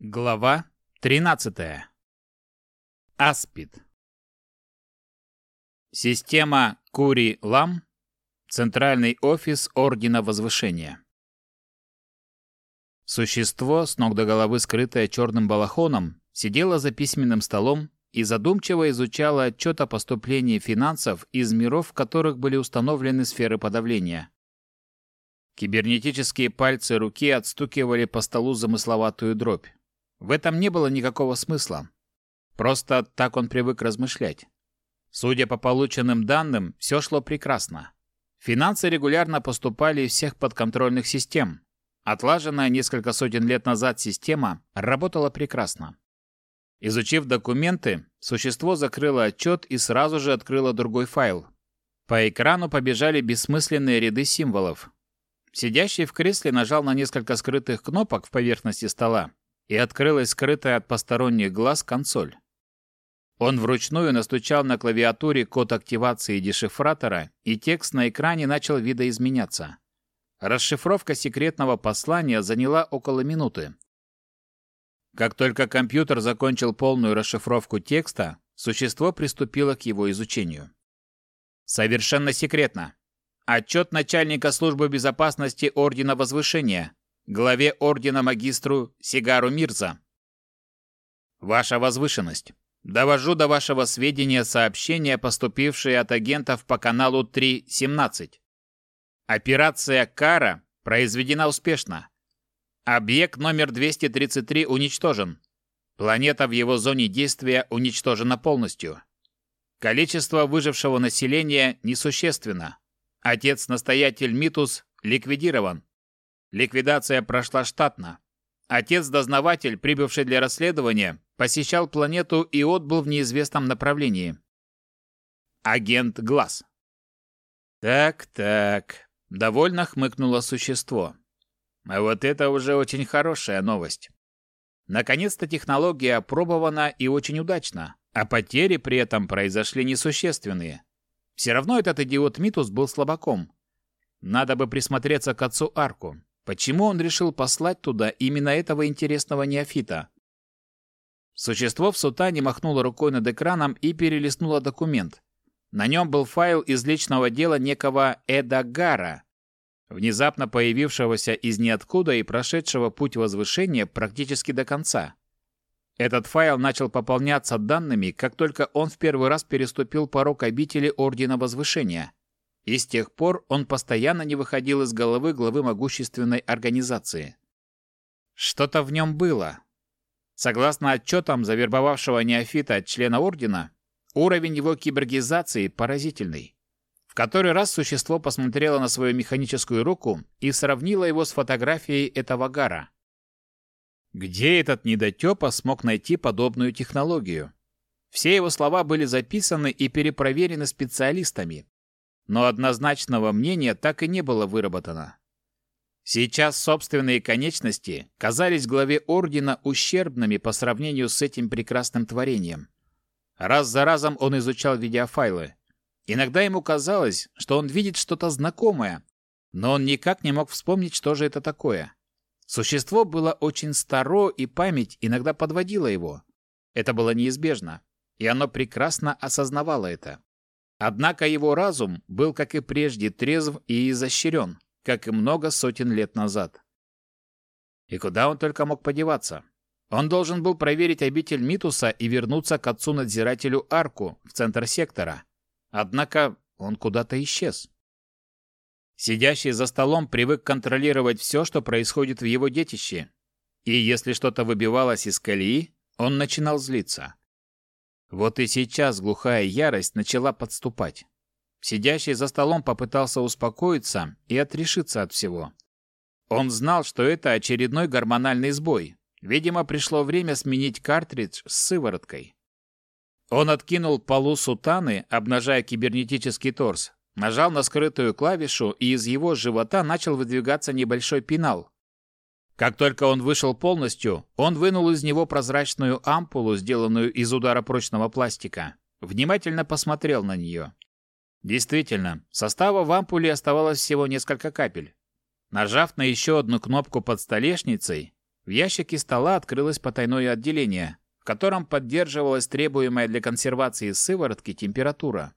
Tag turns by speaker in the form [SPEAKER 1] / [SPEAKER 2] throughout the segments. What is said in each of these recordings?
[SPEAKER 1] Глава 13. Аспид. Система Кури-Лам. Центральный офис Ордена Возвышения. Существо, с ног до головы скрытое черным балахоном, сидело за письменным столом и задумчиво изучало отчет о поступлении финансов из миров, в которых были установлены сферы подавления. Кибернетические пальцы руки отстукивали по столу замысловатую дробь. В этом не было никакого смысла. Просто так он привык размышлять. Судя по полученным данным, все шло прекрасно. Финансы регулярно поступали из всех подконтрольных систем. Отлаженная несколько сотен лет назад система работала прекрасно. Изучив документы, существо закрыло отчет и сразу же открыло другой файл. По экрану побежали бессмысленные ряды символов. Сидящий в кресле нажал на несколько скрытых кнопок в поверхности стола и открылась скрытая от посторонних глаз консоль. Он вручную настучал на клавиатуре код активации дешифратора, и текст на экране начал видоизменяться. Расшифровка секретного послания заняла около минуты. Как только компьютер закончил полную расшифровку текста, существо приступило к его изучению. Совершенно секретно. Отчет начальника службы безопасности Ордена Возвышения главе ордена магистру Сигару Мирза. Ваша возвышенность, довожу до вашего сведения сообщения, поступившие от агентов по каналу 3.17. Операция «Кара» произведена успешно. Объект номер 233 уничтожен. Планета в его зоне действия уничтожена полностью. Количество выжившего населения несущественно. Отец-настоятель Митус ликвидирован. Ликвидация прошла штатно. Отец-дознаватель, прибывший для расследования, посещал планету и отбыл в неизвестном направлении. Агент Глаз. Так-так, довольно хмыкнуло существо. А вот это уже очень хорошая новость. Наконец-то технология опробована и очень удачно, а потери при этом произошли несущественные. Все равно этот идиот Митус был слабаком. Надо бы присмотреться к отцу Арку. Почему он решил послать туда именно этого интересного неофита? Существо в сутане махнуло рукой над экраном и перелистнуло документ. На нем был файл из личного дела некого Эда Гара, внезапно появившегося из ниоткуда и прошедшего путь возвышения практически до конца. Этот файл начал пополняться данными, как только он в первый раз переступил порог обители Ордена Возвышения – и с тех пор он постоянно не выходил из головы главы могущественной организации. Что-то в нем было. Согласно отчетам завербовавшего неофита члена Ордена, уровень его кибергизации поразительный. В который раз существо посмотрело на свою механическую руку и сравнило его с фотографией этого гара. Где этот недотепа смог найти подобную технологию? Все его слова были записаны и перепроверены специалистами, но однозначного мнения так и не было выработано. Сейчас собственные конечности казались главе Ордена ущербными по сравнению с этим прекрасным творением. Раз за разом он изучал видеофайлы. Иногда ему казалось, что он видит что-то знакомое, но он никак не мог вспомнить, что же это такое. Существо было очень старо, и память иногда подводила его. Это было неизбежно, и оно прекрасно осознавало это. Однако его разум был, как и прежде, трезв и изощрен, как и много сотен лет назад. И куда он только мог подеваться? Он должен был проверить обитель Митуса и вернуться к отцу-надзирателю Арку в центр сектора. Однако он куда-то исчез. Сидящий за столом привык контролировать все, что происходит в его детище. И если что-то выбивалось из колеи, он начинал злиться. Вот и сейчас глухая ярость начала подступать. Сидящий за столом попытался успокоиться и отрешиться от всего. Он знал, что это очередной гормональный сбой. Видимо, пришло время сменить картридж с сывороткой. Он откинул полу сутаны, обнажая кибернетический торс, нажал на скрытую клавишу, и из его живота начал выдвигаться небольшой пенал, как только он вышел полностью, он вынул из него прозрачную ампулу, сделанную из удара прочного пластика. Внимательно посмотрел на нее. Действительно, состава в ампуле оставалось всего несколько капель. Нажав на еще одну кнопку под столешницей, в ящике стола открылось потайное отделение, в котором поддерживалась требуемая для консервации сыворотки температура.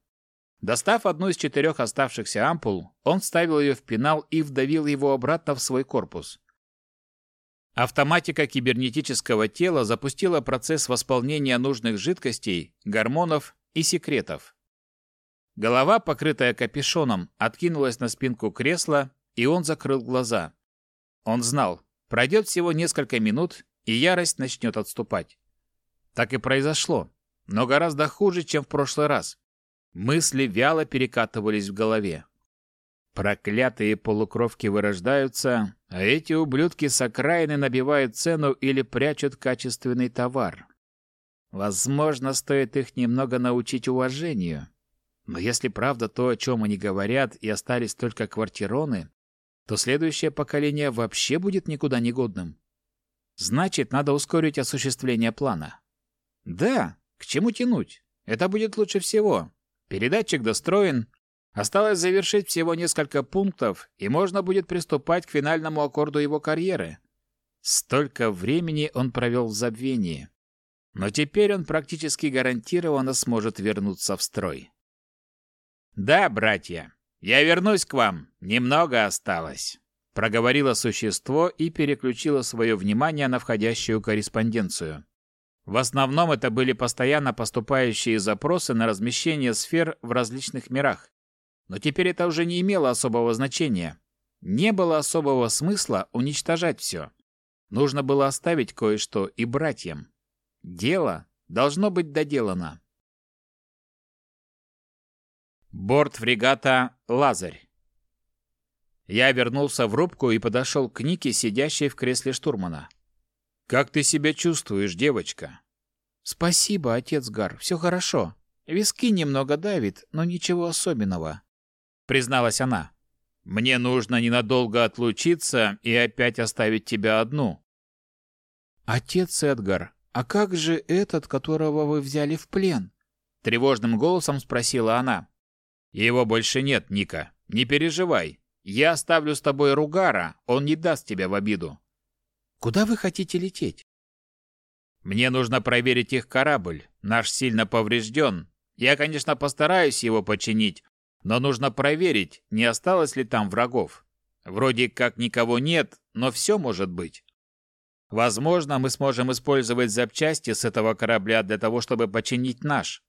[SPEAKER 1] Достав одну из четырех оставшихся ампул, он вставил ее в пенал и вдавил его обратно в свой корпус. Автоматика кибернетического тела запустила процесс восполнения нужных жидкостей, гормонов и секретов. Голова, покрытая капюшоном, откинулась на спинку кресла, и он закрыл глаза. Он знал, пройдет всего несколько минут, и ярость начнет отступать. Так и произошло, но гораздо хуже, чем в прошлый раз. Мысли вяло перекатывались в голове. Проклятые полукровки вырождаются, а эти ублюдки с окраины набивают цену или прячут качественный товар. Возможно, стоит их немного научить уважению. Но если правда то, о чем они говорят, и остались только квартироны, то следующее поколение вообще будет никуда не годным. Значит, надо ускорить осуществление плана. Да, к чему тянуть? Это будет лучше всего. Передатчик достроен, осталось завершить всего несколько пунктов, и можно будет приступать к финальному аккорду его карьеры. Столько времени он провел в забвении. Но теперь он практически гарантированно сможет вернуться в строй. «Да, братья, я вернусь к вам. Немного осталось», — проговорило существо и переключило свое внимание на входящую корреспонденцию. В основном это были постоянно поступающие запросы на размещение сфер в различных мирах. Но теперь это уже не имело особого значения. Не было особого смысла уничтожать все. Нужно было оставить кое-что и братьям. Дело должно быть доделано. Борт фрегата «Лазарь». Я вернулся в рубку и подошел к Нике, сидящей в кресле штурмана. «Как ты себя чувствуешь, девочка?» «Спасибо, отец Гар, все хорошо. Виски немного давит, но ничего особенного», — призналась она. «Мне нужно ненадолго отлучиться и опять оставить тебя одну». «Отец Эдгар, а как же этот, которого вы взяли в плен?» — тревожным голосом спросила она. «Его больше нет, Ника. Не переживай. Я оставлю с тобой Ругара, он не даст тебя в обиду. Куда вы хотите лететь? Мне нужно проверить их корабль. Наш сильно поврежден. Я, конечно, постараюсь его починить, но нужно проверить, не осталось ли там врагов. Вроде как никого нет, но все может быть. Возможно, мы сможем использовать запчасти с этого корабля для того, чтобы починить наш.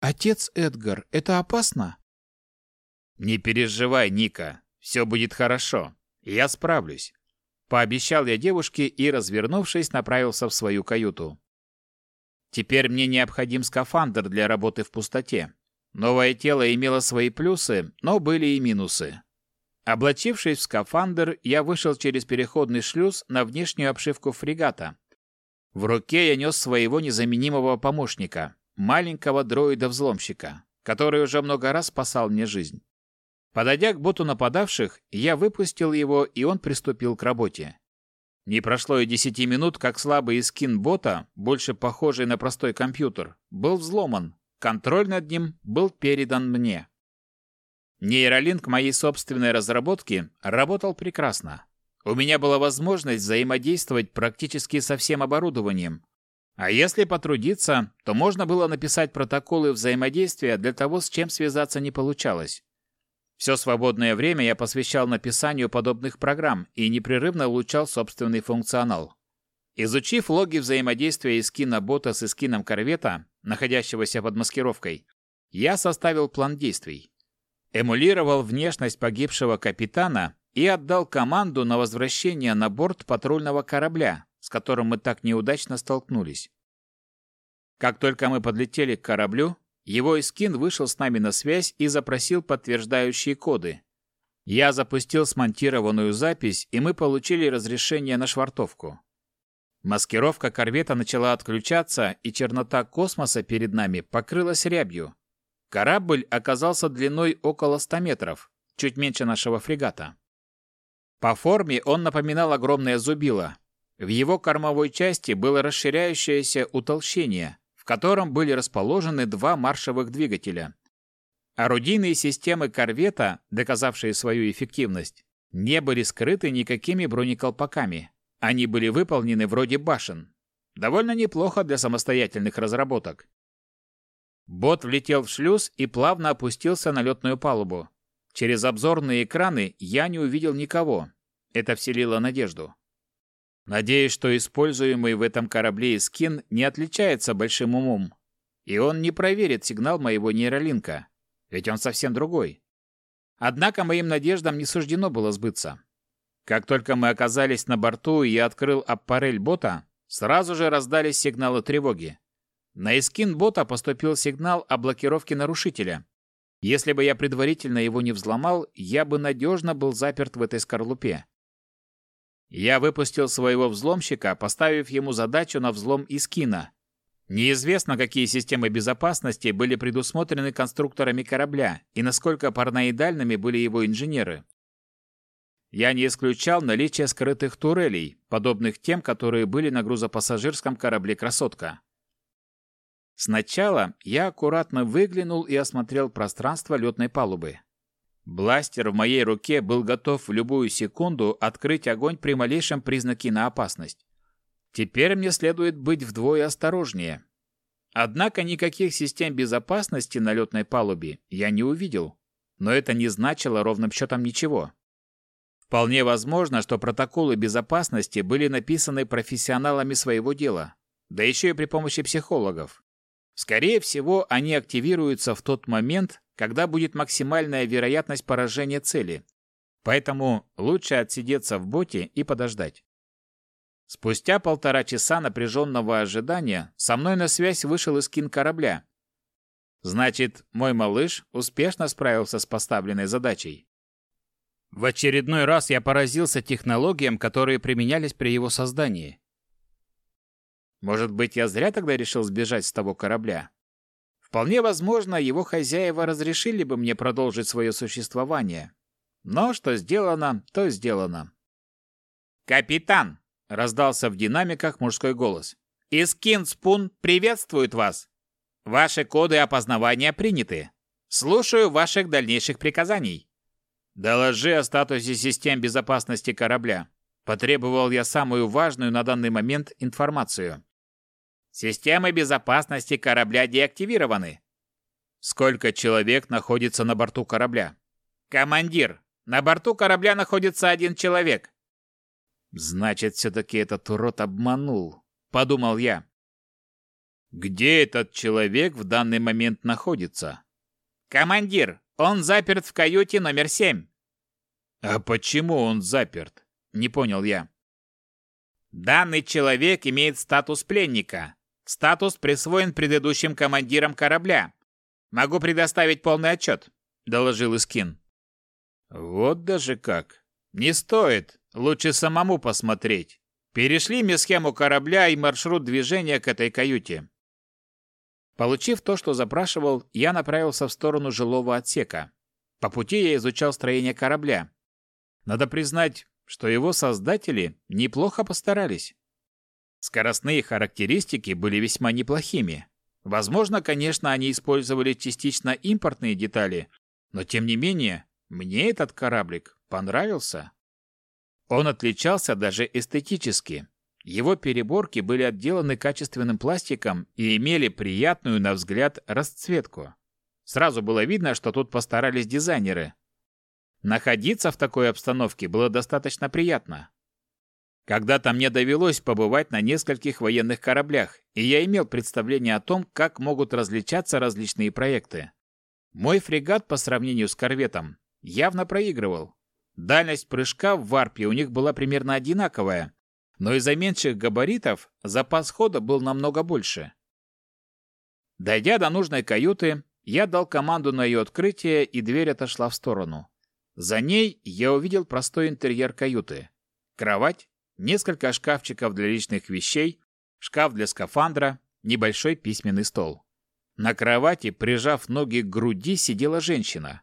[SPEAKER 1] Отец Эдгар, это опасно? Не переживай, Ника. Все будет хорошо. Я справлюсь. Пообещал я девушке и, развернувшись, направился в свою каюту. Теперь мне необходим скафандр для работы в пустоте. Новое тело имело свои плюсы, но были и минусы. Облачившись в скафандр, я вышел через переходный шлюз на внешнюю обшивку фрегата. В руке я нес своего незаменимого помощника, маленького дроида-взломщика, который уже много раз спасал мне жизнь. Подойдя к боту нападавших, я выпустил его, и он приступил к работе. Не прошло и десяти минут, как слабый скин бота, больше похожий на простой компьютер, был взломан. Контроль над ним был передан мне. Нейролинк моей собственной разработки работал прекрасно. У меня была возможность взаимодействовать практически со всем оборудованием. А если потрудиться, то можно было написать протоколы взаимодействия для того, с чем связаться не получалось. Все свободное время я посвящал написанию подобных программ и непрерывно улучшал собственный функционал. Изучив логи взаимодействия эскина бота с эскином корвета, находящегося под маскировкой, я составил план действий. Эмулировал внешность погибшего капитана и отдал команду на возвращение на борт патрульного корабля, с которым мы так неудачно столкнулись. Как только мы подлетели к кораблю, его Искин вышел с нами на связь и запросил подтверждающие коды. Я запустил смонтированную запись, и мы получили разрешение на швартовку. Маскировка корвета начала отключаться, и чернота космоса перед нами покрылась рябью. Корабль оказался длиной около 100 метров, чуть меньше нашего фрегата. По форме он напоминал огромное зубило. В его кормовой части было расширяющееся утолщение, в котором были расположены два маршевых двигателя. Орудийные системы корвета, доказавшие свою эффективность, не были скрыты никакими бронеколпаками. Они были выполнены вроде башен. Довольно неплохо для самостоятельных разработок. Бот влетел в шлюз и плавно опустился на летную палубу. Через обзорные экраны я не увидел никого. Это вселило надежду. Надеюсь, что используемый в этом корабле скин не отличается большим умом, и он не проверит сигнал моего нейролинка, ведь он совсем другой. Однако моим надеждам не суждено было сбыться. Как только мы оказались на борту и я открыл аппарель бота, сразу же раздались сигналы тревоги. На эскин бота поступил сигнал о блокировке нарушителя. Если бы я предварительно его не взломал, я бы надежно был заперт в этой скорлупе. Я выпустил своего взломщика, поставив ему задачу на взлом Искина. Неизвестно, какие системы безопасности были предусмотрены конструкторами корабля и насколько параноидальными были его инженеры. Я не исключал наличие скрытых турелей, подобных тем, которые были на грузопассажирском корабле «Красотка». Сначала я аккуратно выглянул и осмотрел пространство летной палубы. Бластер в моей руке был готов в любую секунду открыть огонь при малейшем признаке на опасность. Теперь мне следует быть вдвое осторожнее. Однако никаких систем безопасности на летной палубе я не увидел, но это не значило ровным счетом ничего. Вполне возможно, что протоколы безопасности были написаны профессионалами своего дела, да еще и при помощи психологов. Скорее всего, они активируются в тот момент, когда будет максимальная вероятность поражения цели. Поэтому лучше отсидеться в боте и подождать. Спустя полтора часа напряженного ожидания со мной на связь вышел эскин корабля. Значит, мой малыш успешно справился с поставленной задачей. В очередной раз я поразился технологиям, которые применялись при его создании. Может быть, я зря тогда решил сбежать с того корабля? Вполне возможно, его хозяева разрешили бы мне продолжить свое существование. Но что сделано, то сделано. «Капитан!» — раздался в динамиках мужской голос. «Искин Спун приветствует вас! Ваши коды опознавания приняты. Слушаю ваших дальнейших приказаний». «Доложи о статусе систем безопасности корабля». Потребовал я самую важную на данный момент информацию. «Системы безопасности корабля деактивированы». «Сколько человек находится на борту корабля?» «Командир, на борту корабля находится один человек». «Значит, все-таки этот урод обманул», — подумал я. «Где этот человек в данный момент находится?» «Командир, он заперт в каюте номер семь. А почему он заперт? Не понял я. Данный человек имеет статус пленника. Статус присвоен предыдущим командирам корабля. Могу предоставить полный отчет, доложил Искин. Вот даже как. Не стоит. Лучше самому посмотреть. Перешли мне схему корабля и маршрут движения к этой каюте. Получив то, что запрашивал, я направился в сторону жилого отсека. По пути я изучал строение корабля. Надо признать, что его создатели неплохо постарались. Скоростные характеристики были весьма неплохими. Возможно, конечно, они использовали частично импортные детали, но тем не менее, мне этот кораблик понравился. Он отличался даже эстетически. Его переборки были отделаны качественным пластиком и имели приятную, на взгляд, расцветку. Сразу было видно, что тут постарались дизайнеры. Находиться в такой обстановке было достаточно приятно. Когда-то мне довелось побывать на нескольких военных кораблях, и я имел представление о том, как могут различаться различные проекты. Мой фрегат по сравнению с корветом явно проигрывал. Дальность прыжка в варпе у них была примерно одинаковая, но из-за меньших габаритов запас хода был намного больше. Дойдя до нужной каюты, я дал команду на ее открытие, и дверь отошла в сторону. За ней я увидел простой интерьер каюты. Кровать, несколько шкафчиков для личных вещей, шкаф для скафандра, небольшой письменный стол. На кровати, прижав ноги к груди, сидела женщина.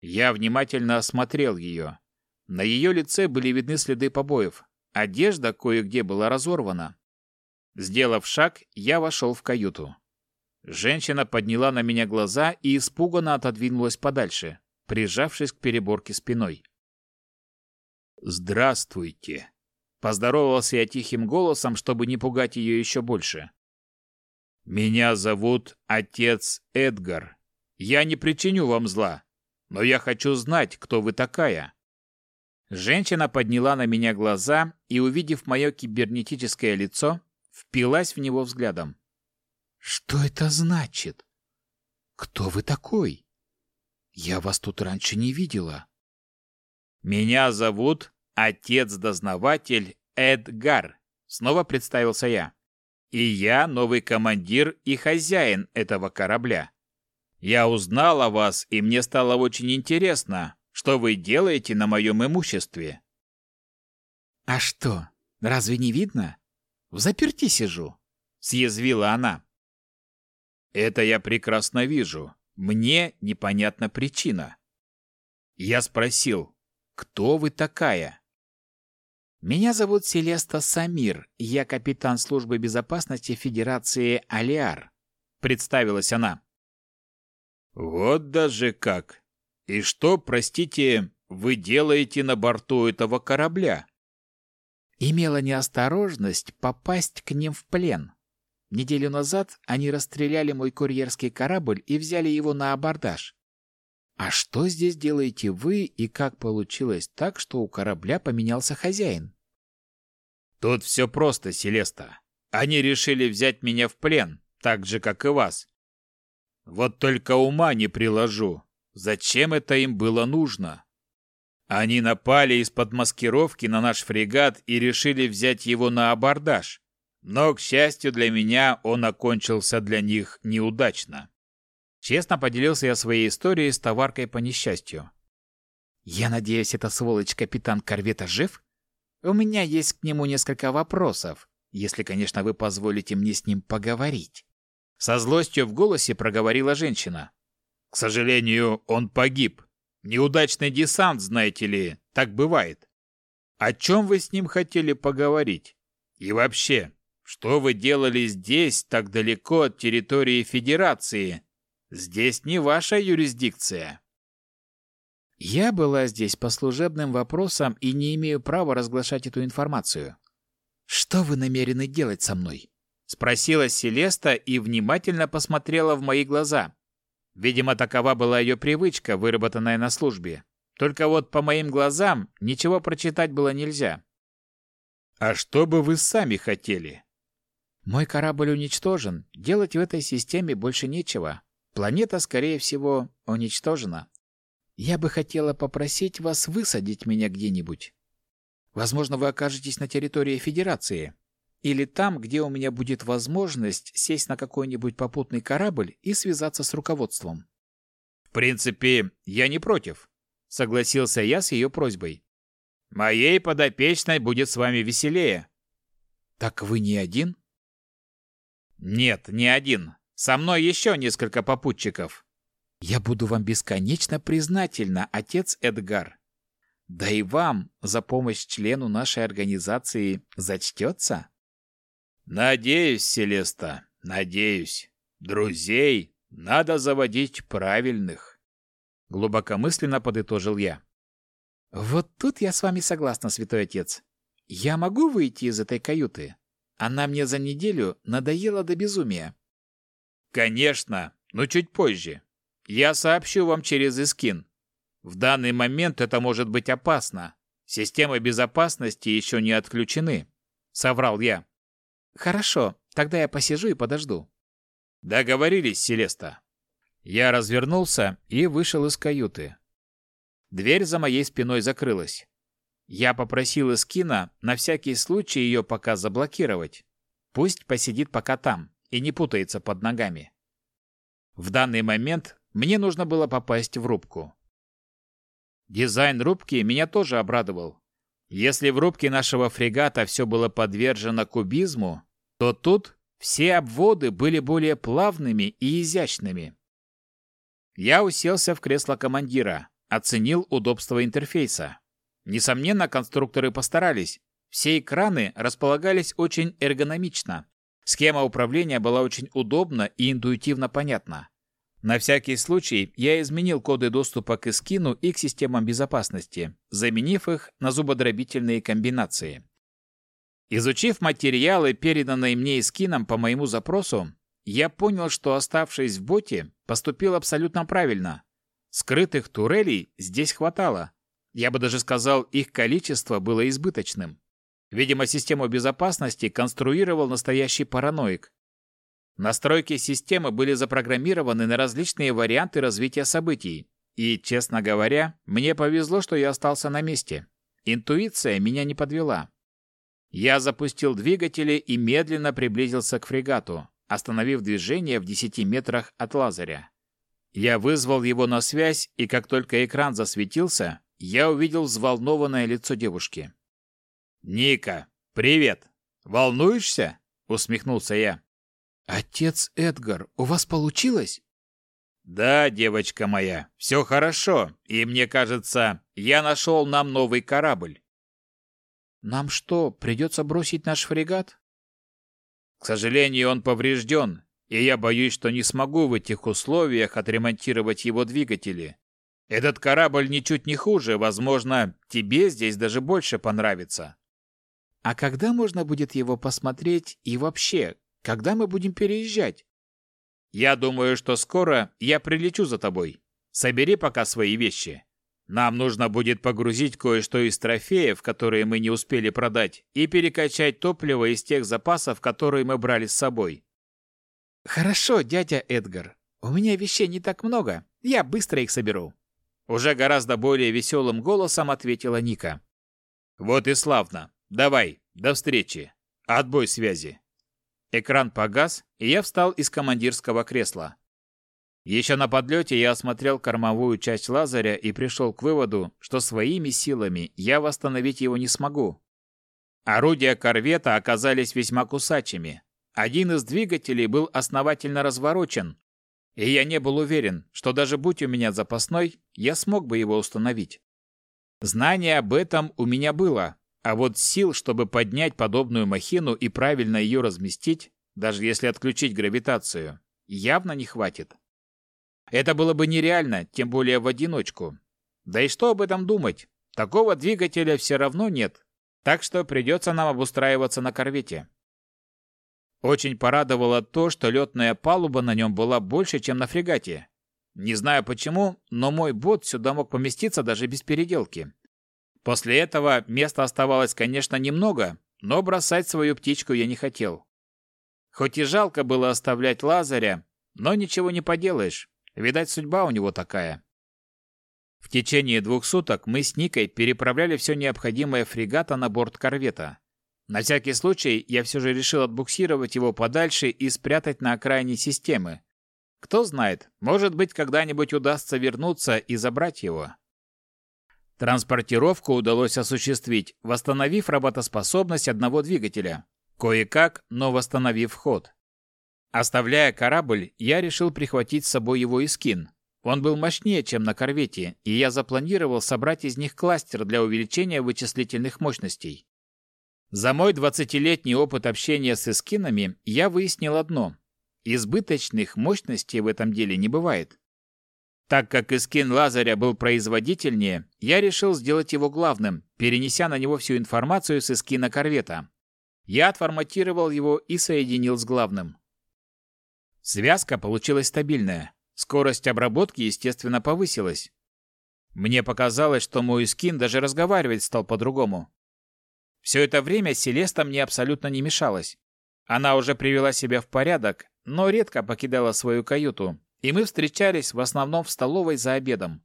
[SPEAKER 1] Я внимательно осмотрел ее. На ее лице были видны следы побоев, Одежда кое-где была разорвана. Сделав шаг, я вошел в каюту. Женщина подняла на меня глаза и испуганно отодвинулась подальше, прижавшись к переборке спиной. «Здравствуйте!» Поздоровался я тихим голосом, чтобы не пугать ее еще больше. «Меня зовут отец Эдгар. Я не причиню вам зла, но я хочу знать, кто вы такая». Женщина подняла на меня глаза и, увидев мое кибернетическое лицо, впилась в него взглядом. «Что это значит? Кто вы такой? Я вас тут раньше не видела». «Меня зовут отец-дознаватель Эдгар», — снова представился я. «И я новый командир и хозяин этого корабля. Я узнал о вас, и мне стало очень интересно, что вы делаете на моем имуществе». «А что, разве не видно? В заперти сижу», — съязвила она. «Это я прекрасно вижу. Мне непонятна причина». Я спросил, кто вы такая? Меня зовут Селеста Самир, я капитан службы безопасности Федерации Алиар, представилась она. Вот даже как. И что, простите, вы делаете на борту этого корабля? Имела неосторожность попасть к ним в плен. Неделю назад они расстреляли мой курьерский корабль и взяли его на абордаж. А что здесь делаете вы и как получилось так, что у корабля поменялся хозяин? Тут все просто, Селеста. Они решили взять меня в плен, так же, как и вас. Вот только ума не приложу. Зачем это им было нужно? Они напали из-под маскировки на наш фрегат и решили взять его на абордаж. Но, к счастью для меня, он окончился для них неудачно. Честно поделился я своей историей с товаркой по несчастью. «Я надеюсь, эта сволочь-капитан корвета жив? У меня есть к нему несколько вопросов, если, конечно, вы позволите мне с ним поговорить». Со злостью в голосе проговорила женщина. «К сожалению, он погиб. Неудачный десант, знаете ли, так бывает. О чем вы с ним хотели поговорить? И вообще, что вы делали здесь, так далеко от территории Федерации, Здесь не ваша юрисдикция. Я была здесь по служебным вопросам и не имею права разглашать эту информацию. Что вы намерены делать со мной? спросила Селеста и внимательно посмотрела в мои глаза. Видимо, такова была ее привычка, выработанная на службе. Только вот по моим глазам ничего прочитать было нельзя. А что бы вы сами хотели? Мой корабль уничтожен. Делать в этой системе больше нечего. Планета, скорее всего, уничтожена. Я бы хотела попросить вас высадить меня где-нибудь. Возможно, вы окажетесь на территории Федерации. Или там, где у меня будет возможность сесть на какой-нибудь попутный корабль и связаться с руководством. В принципе, я не против, согласился я с ее просьбой. Моей подопечной будет с вами веселее. Так вы не один? Нет, не один. Со мной еще несколько попутчиков. Я буду вам бесконечно признательна, отец Эдгар. Да и вам за помощь члену нашей организации зачтется? Надеюсь, Селеста, надеюсь. Друзей надо заводить правильных. Глубокомысленно подытожил я. Вот тут я с вами согласна, святой отец. Я могу выйти из этой каюты? Она мне за неделю надоела до безумия. Конечно, но чуть позже. Я сообщу вам через Искин. В данный момент это может быть опасно. Системы безопасности еще не отключены, соврал я. Хорошо, тогда я посижу и подожду. Договорились, Селеста. Я развернулся и вышел из каюты. Дверь за моей спиной закрылась. Я попросил Искина на всякий случай ее пока заблокировать. Пусть посидит пока там и не путается под ногами. В данный момент мне нужно было попасть в рубку. Дизайн рубки меня тоже обрадовал. Если в рубке нашего фрегата все было подвержено кубизму, то тут все обводы были более плавными и изящными. Я уселся в кресло командира, оценил удобство интерфейса. Несомненно, конструкторы постарались. Все экраны располагались очень эргономично. Схема управления была очень удобна и интуитивно понятна. На всякий случай я изменил коды доступа к эскину и к системам безопасности, заменив их на зубодробительные комбинации. Изучив материалы, переданные мне Искином по моему запросу, я понял, что, оставшись в боте, поступил абсолютно правильно. Скрытых турелей здесь хватало. Я бы даже сказал, их количество было избыточным. Видимо, систему безопасности конструировал настоящий параноик. Настройки системы были запрограммированы на различные варианты развития событий. И, честно говоря, мне повезло, что я остался на месте. Интуиция меня не подвела. Я запустил двигатели и медленно приблизился к фрегату, остановив движение в 10 метрах от Лазаря. Я вызвал его на связь, и как только экран засветился, я увидел взволнованное лицо девушки. «Ника, привет! Волнуешься?» — усмехнулся я.
[SPEAKER 2] «Отец Эдгар, у вас получилось?»
[SPEAKER 1] «Да, девочка моя, все хорошо, и мне кажется, я нашел нам новый корабль».
[SPEAKER 2] «Нам что, придется бросить наш фрегат?»
[SPEAKER 1] «К сожалению, он поврежден, и я боюсь, что не смогу в этих условиях отремонтировать его двигатели. Этот корабль ничуть не хуже, возможно, тебе здесь даже больше понравится».
[SPEAKER 2] «А когда можно будет его посмотреть и вообще, когда мы будем переезжать?»
[SPEAKER 1] «Я думаю, что скоро я прилечу за тобой. Собери пока свои вещи. Нам нужно будет погрузить кое-что из трофеев, которые мы не успели продать, и перекачать топливо из тех запасов, которые мы брали с собой».
[SPEAKER 2] «Хорошо, дядя Эдгар. У меня вещей не так много. Я быстро их соберу».
[SPEAKER 1] Уже гораздо более веселым голосом ответила Ника. «Вот и славно. Давай, до встречи. Отбой связи». Экран погас, и я встал из командирского кресла. Еще на подлете я осмотрел кормовую часть Лазаря и пришел к выводу, что своими силами я восстановить его не смогу. Орудия корвета оказались весьма кусачими. Один из двигателей был основательно разворочен, и я не был уверен, что даже будь у меня запасной, я смог бы его установить. Знание об этом у меня было, а вот сил, чтобы поднять подобную махину и правильно ее разместить, даже если отключить гравитацию, явно не хватит. Это было бы нереально, тем более в одиночку. Да и что об этом думать? Такого двигателя все равно нет, так что придется нам обустраиваться на корвете. Очень порадовало то, что летная палуба на нем была больше, чем на фрегате. Не знаю почему, но мой бот сюда мог поместиться даже без переделки. После этого места оставалось, конечно, немного, но бросать свою птичку я не хотел. Хоть и жалко было оставлять Лазаря, но ничего не поделаешь. Видать, судьба у него такая. В течение двух суток мы с Никой переправляли все необходимое фрегата на борт корвета. На всякий случай я все же решил отбуксировать его подальше и спрятать на окраине системы. Кто знает, может быть, когда-нибудь удастся вернуться и забрать его. Транспортировку удалось осуществить, восстановив работоспособность одного двигателя. Кое-как, но восстановив ход. Оставляя корабль, я решил прихватить с собой его искин. Он был мощнее, чем на корвете, и я запланировал собрать из них кластер для увеличения вычислительных мощностей. За мой 20-летний опыт общения с эскинами я выяснил одно. Избыточных мощностей в этом деле не бывает. Так как Искин Лазаря был производительнее, я решил сделать его главным, перенеся на него всю информацию с Искина корвета. Я отформатировал его и соединил с главным. Связка получилась стабильная. Скорость обработки, естественно, повысилась. Мне показалось, что мой скин даже разговаривать стал по-другому. Все это время Селеста мне абсолютно не мешалась. Она уже привела себя в порядок, но редко покидала свою каюту, и мы встречались в основном в столовой за обедом.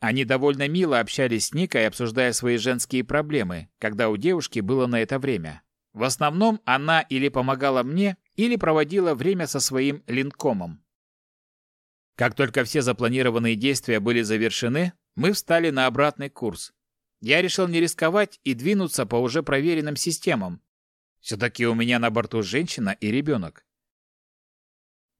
[SPEAKER 1] Они довольно мило общались с Никой, обсуждая свои женские проблемы, когда у девушки было на это время. В основном она или помогала мне, или проводила время со своим линкомом. Как только все запланированные действия были завершены, мы встали на обратный курс. Я решил не рисковать и двинуться по уже проверенным системам. Все-таки у меня на борту женщина и ребенок.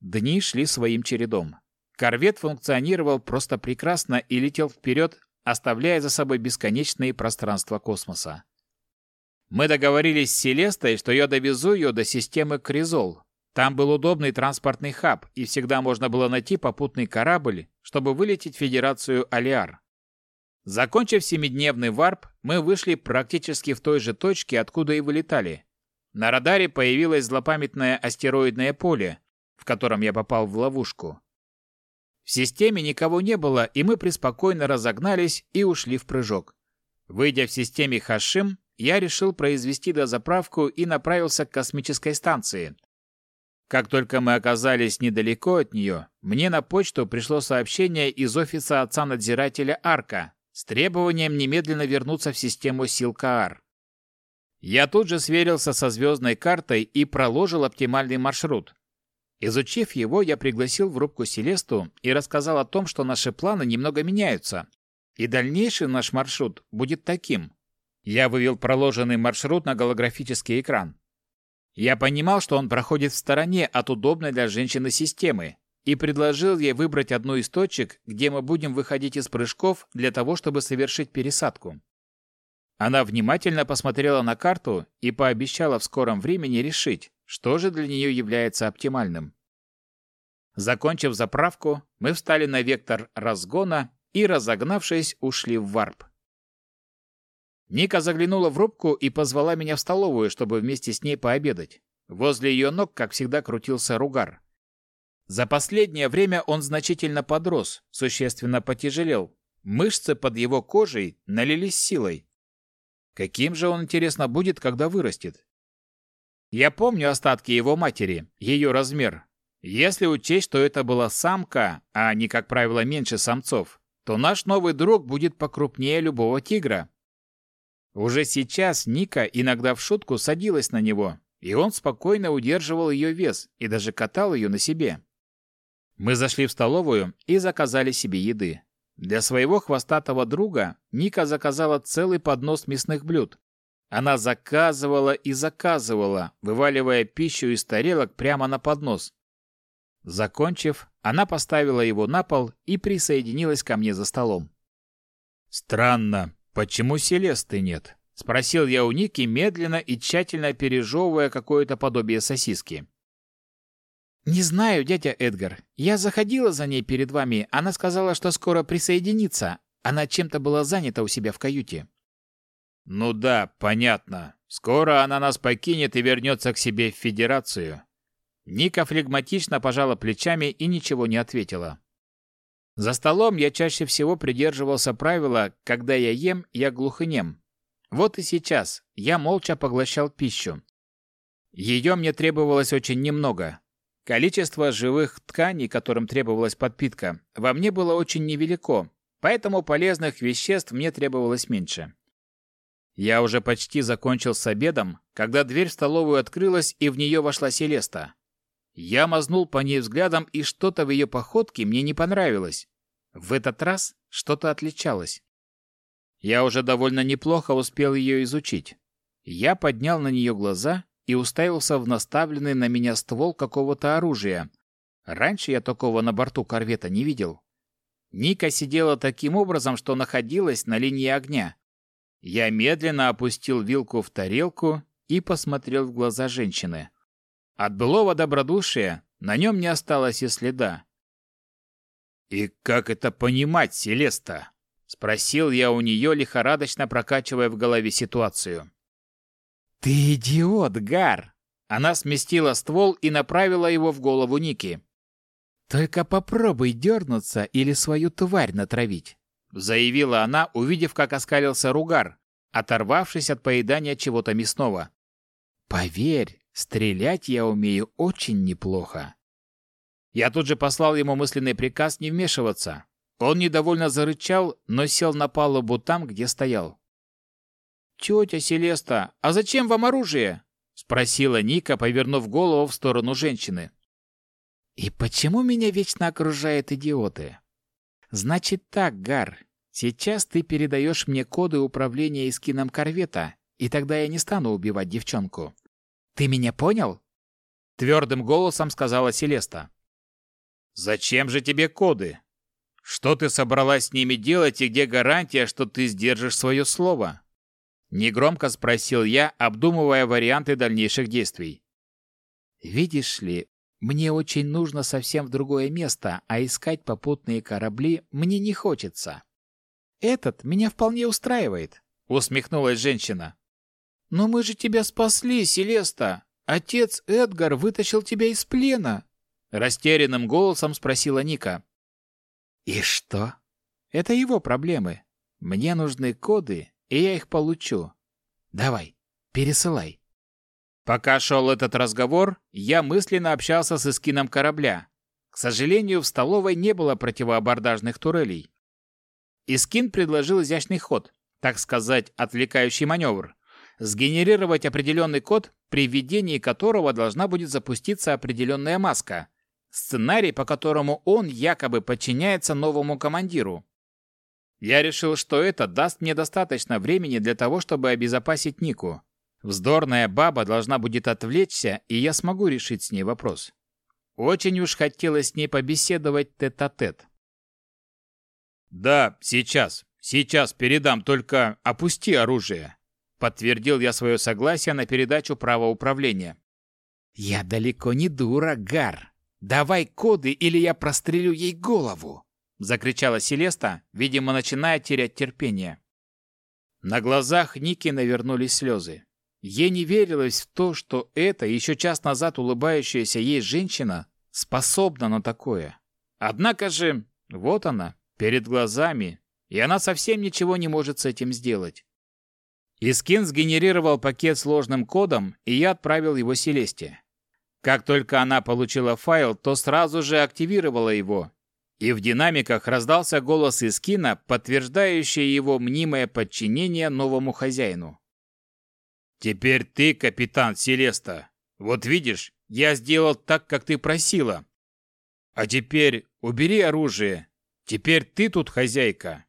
[SPEAKER 1] Дни шли своим чередом. Корвет функционировал просто прекрасно и летел вперед, оставляя за собой бесконечные пространства космоса. Мы договорились с Селестой, что я довезу ее до системы Кризол. Там был удобный транспортный хаб, и всегда можно было найти попутный корабль, чтобы вылететь в Федерацию Алиар. Закончив семидневный варп, мы вышли практически в той же точке, откуда и вылетали. На радаре появилось злопамятное астероидное поле, в котором я попал в ловушку. В системе никого не было, и мы преспокойно разогнались и ушли в прыжок. Выйдя в системе Хашим, я решил произвести дозаправку и направился к космической станции. Как только мы оказались недалеко от нее, мне на почту пришло сообщение из офиса отца-надзирателя Арка с требованием немедленно вернуться в систему сил Каар. Я тут же сверился со звездной картой и проложил оптимальный маршрут. Изучив его, я пригласил в рубку Селесту и рассказал о том, что наши планы немного меняются, и дальнейший наш маршрут будет таким. Я вывел проложенный маршрут на голографический экран. Я понимал, что он проходит в стороне от удобной для женщины системы, и предложил ей выбрать одну из точек, где мы будем выходить из прыжков для того, чтобы совершить пересадку. Она внимательно посмотрела на карту и пообещала в скором времени решить, что же для нее является оптимальным. Закончив заправку, мы встали на вектор разгона и, разогнавшись, ушли в варп. Ника заглянула в рубку и позвала меня в столовую, чтобы вместе с ней пообедать. Возле ее ног, как всегда, крутился ругар. За последнее время он значительно подрос, существенно потяжелел. Мышцы под его кожей налились силой. Каким же он, интересно, будет, когда вырастет? Я помню остатки его матери, ее размер. Если учесть, что это была самка, а они, как правило, меньше самцов, то наш новый друг будет покрупнее любого тигра. Уже сейчас Ника иногда в шутку садилась на него, и он спокойно удерживал ее вес и даже катал ее на себе. Мы зашли в столовую и заказали себе еды. Для своего хвостатого друга Ника заказала целый поднос мясных блюд. Она заказывала и заказывала, вываливая пищу из тарелок прямо на поднос. Закончив, она поставила его на пол и присоединилась ко мне за столом. «Странно, почему Селесты нет?» — спросил я у Ники, медленно и тщательно пережевывая какое-то подобие сосиски.
[SPEAKER 2] «Не знаю, дядя Эдгар. Я заходила за ней перед вами. Она сказала, что скоро присоединится. Она чем-то была занята у себя в каюте».
[SPEAKER 1] «Ну да, понятно. Скоро она нас покинет и вернется к себе в Федерацию. Ника флегматично пожала плечами и ничего не ответила. За столом я чаще всего придерживался правила «когда я ем, я глухонем». Вот и сейчас я молча поглощал пищу. Ее мне требовалось очень немного. Количество живых тканей, которым требовалась подпитка, во мне было очень невелико, поэтому полезных веществ мне требовалось меньше. Я уже почти закончил с обедом, когда дверь в столовую открылась, и в нее вошла Селеста. Я мазнул по ней взглядом, и что-то в ее походке мне не понравилось. В этот раз что-то отличалось. Я уже довольно неплохо успел ее изучить. Я поднял на нее глаза и уставился в наставленный на меня ствол какого-то оружия. Раньше я такого на борту корвета не видел. Ника сидела таким образом, что находилась на линии огня. Я медленно опустил вилку в тарелку и посмотрел в глаза женщины. От былого добродушия на нем не осталось и следа. «И как это понимать, Селеста?» — спросил я у нее, лихорадочно прокачивая в голове ситуацию.
[SPEAKER 2] «Ты идиот, Гар!»
[SPEAKER 1] Она сместила ствол и направила его в голову Ники.
[SPEAKER 2] «Только попробуй дернуться или свою тварь натравить», —
[SPEAKER 1] заявила она, увидев, как оскалился Ругар, оторвавшись от поедания чего-то мясного.
[SPEAKER 2] «Поверь, Стрелять я умею очень неплохо.
[SPEAKER 1] Я тут же послал ему мысленный приказ не вмешиваться. Он недовольно зарычал, но сел на палубу там, где стоял. «Тетя Селеста, а зачем вам оружие?» — спросила Ника, повернув голову в сторону женщины.
[SPEAKER 2] «И почему меня вечно окружают идиоты?» «Значит так, Гар, сейчас ты передаешь мне коды управления эскином корвета, и тогда я не стану убивать девчонку. Ты меня понял?
[SPEAKER 1] Твердым голосом сказала Селеста. Зачем же тебе коды? Что ты собралась с ними делать и где гарантия, что ты сдержишь свое слово? Негромко спросил я, обдумывая варианты дальнейших действий.
[SPEAKER 2] Видишь ли, мне очень нужно совсем в другое место, а искать попутные корабли мне не хочется. Этот меня вполне устраивает, усмехнулась женщина. Но мы же тебя спасли, Селеста. Отец Эдгар вытащил тебя из плена, растерянным голосом спросила Ника. И что? Это его проблемы. Мне нужны коды, и я их получу. Давай, пересылай. Пока шел этот разговор, я мысленно общался с эскином корабля. К сожалению, в столовой не было противоабордажных турелей. Искин предложил изящный ход, так сказать, отвлекающий маневр. Сгенерировать определенный код, при введении которого должна будет запуститься определенная маска. Сценарий, по которому он якобы подчиняется новому командиру. Я решил, что это даст мне достаточно времени для того, чтобы обезопасить Нику. Вздорная баба должна будет отвлечься, и я смогу решить с ней вопрос. Очень уж хотелось с ней побеседовать тет-а-тет. -тет.
[SPEAKER 1] «Да, сейчас. Сейчас передам, только опусти оружие», — подтвердил я свое согласие на передачу права управления.
[SPEAKER 2] «Я далеко не дура, Гар. Давай коды, или я прострелю ей голову!» — закричала Селеста, видимо, начиная терять терпение. На глазах Ники навернулись слезы. Ей не верилось в то, что эта еще час назад улыбающаяся ей женщина способна на такое. Однако же, вот она, перед глазами, и она совсем ничего не может с этим сделать. Искин сгенерировал пакет с ложным кодом, и я отправил его Селесте. Как только она получила файл, то сразу же активировала его, и в динамиках раздался голос Искина, подтверждающий его мнимое подчинение новому хозяину. «Теперь ты капитан Селеста. Вот видишь, я сделал так, как ты просила. А теперь убери оружие. Теперь ты тут хозяйка».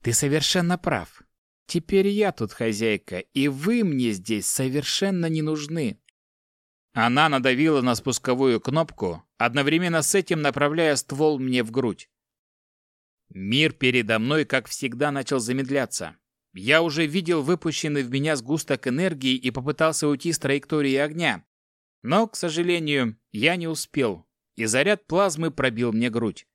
[SPEAKER 2] «Ты совершенно прав. Теперь я тут хозяйка, и вы мне здесь совершенно не нужны».
[SPEAKER 1] Она надавила на спусковую кнопку, одновременно с этим направляя ствол мне в грудь. Мир передо мной, как всегда, начал замедляться. Я уже видел выпущенный в меня сгусток энергии и попытался уйти с траектории огня. Но, к сожалению, я не успел, и заряд плазмы пробил мне грудь.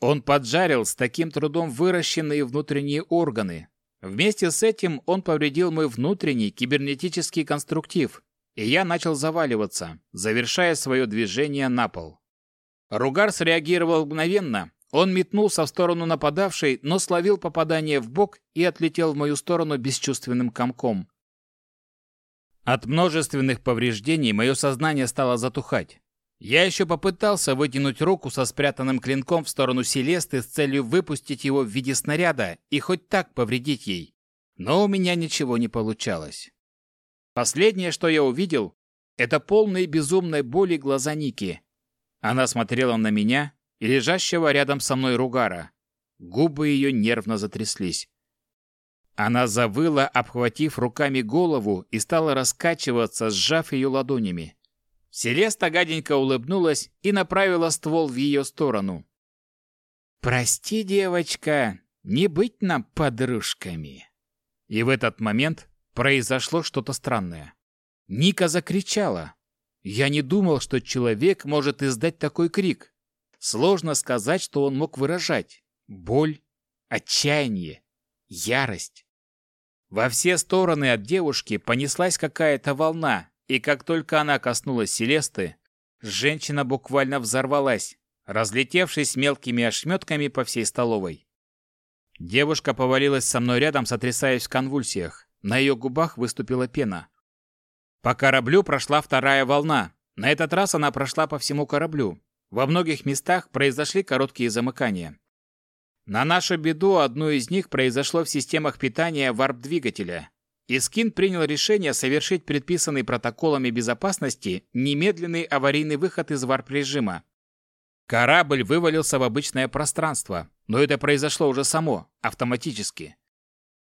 [SPEAKER 1] Он поджарил с таким трудом выращенные внутренние органы. Вместе с этим он повредил мой внутренний кибернетический конструктив, и я начал заваливаться, завершая свое движение на пол. Ругар среагировал мгновенно, он метнулся в сторону нападавшей, но словил попадание в бок и отлетел в мою сторону бесчувственным комком. От множественных повреждений мое сознание стало затухать. Я еще попытался вытянуть руку со спрятанным клинком в сторону Селесты с целью выпустить его в виде снаряда и хоть так повредить ей. Но у меня ничего не получалось. Последнее, что я увидел, это полные безумной боли глаза Ники. Она смотрела на меня, и лежащего рядом со мной Ругара. Губы ее нервно затряслись. Она завыла, обхватив руками голову, и стала раскачиваться, сжав ее ладонями. Селеста гаденько улыбнулась и направила ствол в ее сторону. «Прости, девочка, не быть нам подружками». И в этот момент произошло что-то странное. Ника закричала. Я не думал, что человек может издать такой крик. Сложно сказать, что он мог выражать. Боль, отчаяние, ярость. Во все стороны от девушки понеслась какая-то волна, и как только она коснулась Селесты, женщина буквально взорвалась, разлетевшись мелкими ошметками по всей столовой. Девушка повалилась со мной рядом, сотрясаясь в конвульсиях. На ее губах выступила пена. По кораблю прошла вторая волна. На этот раз она прошла по всему кораблю, во многих местах произошли короткие замыкания. На нашу беду одно из них произошло в системах питания варп-двигателя. Искин принял решение совершить предписанный протоколами безопасности немедленный аварийный выход из варп-режима. Корабль вывалился в обычное пространство, но это произошло уже само, автоматически.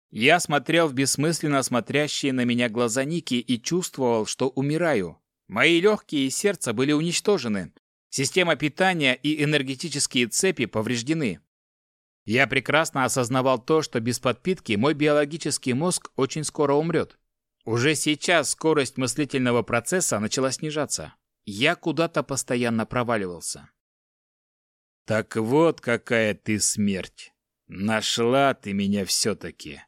[SPEAKER 1] Я смотрел в бессмысленно смотрящие на меня глаза Ники и чувствовал, что умираю. Мои легкие и сердце были уничтожены, Система питания и энергетические цепи повреждены. Я прекрасно осознавал то, что без подпитки мой биологический мозг очень скоро умрет. Уже сейчас скорость мыслительного процесса начала снижаться. Я куда-то постоянно проваливался. «Так вот какая ты смерть!» Нашла ты меня все-таки.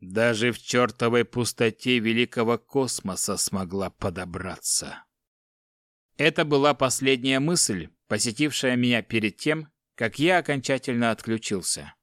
[SPEAKER 1] Даже в чертовой пустоте великого космоса смогла подобраться.
[SPEAKER 2] Это была последняя мысль, посетившая меня перед тем, как я окончательно отключился.